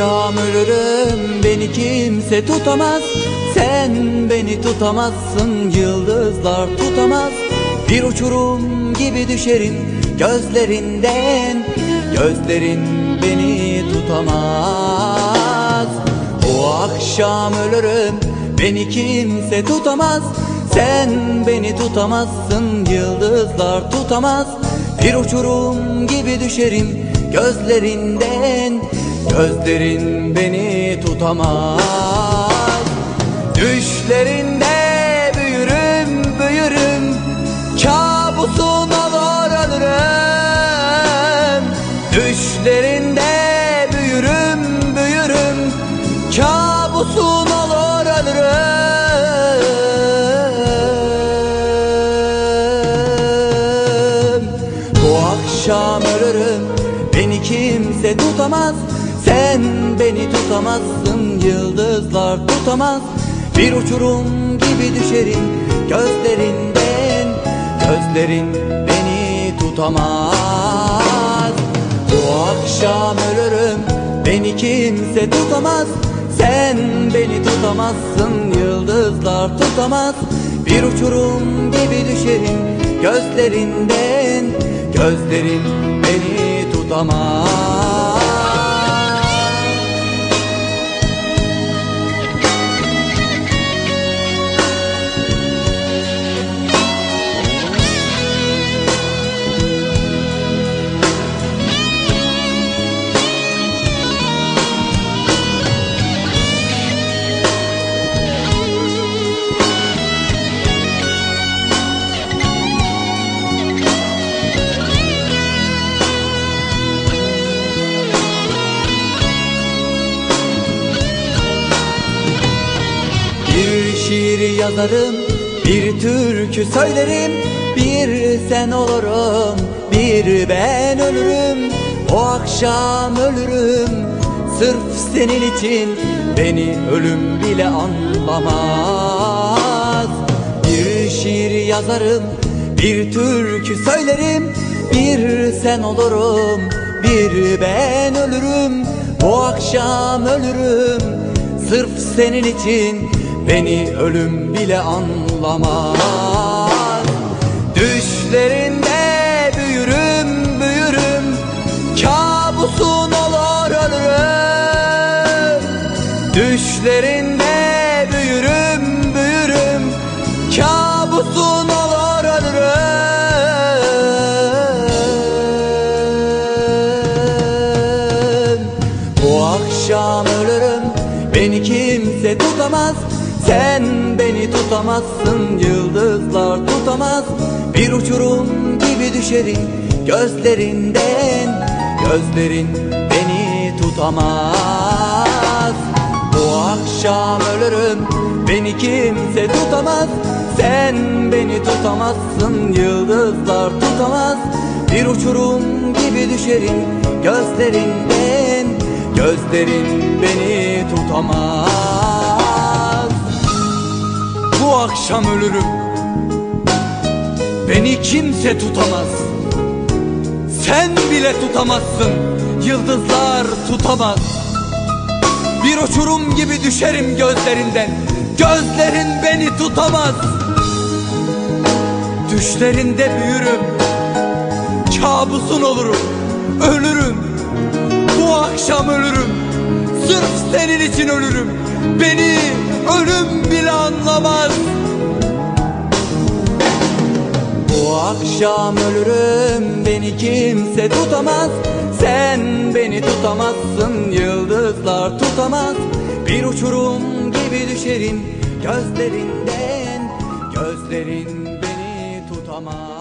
akşam ölürüm. Beni kimse tutamaz. Sen beni tutamazsın. Yıldızlar tutamaz. Bir uçurum gibi düşerim gözlerinden. Gözlerin beni tutamaz. O akşam ölürüm. Beni kimse tutamaz. Sen beni tutamazsın. Yıldızlar tutamaz. Bir uçurum gibi düşerim gözlerinden Gözlerin beni tutamaz. Düşlerinde büyürüm büyürüm. Kabusun olur Düşlerinde büyürüm büyürüm. Kabusun olur ölürüm akşam ölürüm. Beni kimse tutamaz Sen beni tutamazsın Yıldızlar tutamaz. Bir uçurum gibi düşerim Gözlerinden. Gözlerin beni tutamaz. Bu akşam ölürüm Beni kimse tutamaz. Sen beni tutamazsın Yıldızlar tutamaz. Bir uçurum gibi düşerim Gözlerinden. Gözlerin beni tutamaz şiir yazarım, bir türkü söylerim Bir sen olurum, bir ben ölürüm O akşam ölürüm, sırf senin için Beni ölüm bile anlamaz. Bir şiir yazarım, bir türkü söylerim Bir sen olurum, bir ben ölürüm O akşam ölürüm, sırf senin için Beni ölüm bile anlamaz. Düşlerinde büyürüm büyürüm. Kabusun olur ölürüm Düşlerinde büyürüm büyürüm. Kabusun olur ölürüm Bu akşam ölürüm. Beni kimse tutamaz Sen beni tutamazsın Yıldızlar tutamaz. Bir uçurum gibi düşerim Gözlerinden Gözlerin beni tutamaz. Bu akşam ölürüm Beni kimse tutamaz. Sen beni tutamazsın Yıldızlar tutamaz. Bir uçurum gibi düşerim Gözlerinden Gözlerin beni tutamaz Akşam ölürüm. Beni kimse tutamaz. Sen bile tutamazsın. Yıldızlar tutamaz. Bir uçurum gibi düşerim gözlerinden. Gözlerin beni tutamaz. Düşlerinde büyürüm. Kabusun olurum. Ölürüm. Bu akşam ölürüm. Sırf senin için ölürüm. Beni ölüm bile anlamaz Bu akşam ölürüm Beni kimse tutamaz. Sen beni tutamazsın Yıldızlar tutamaz. Bir uçurum gibi düşerim Gözlerinden Gözlerin beni tutamaz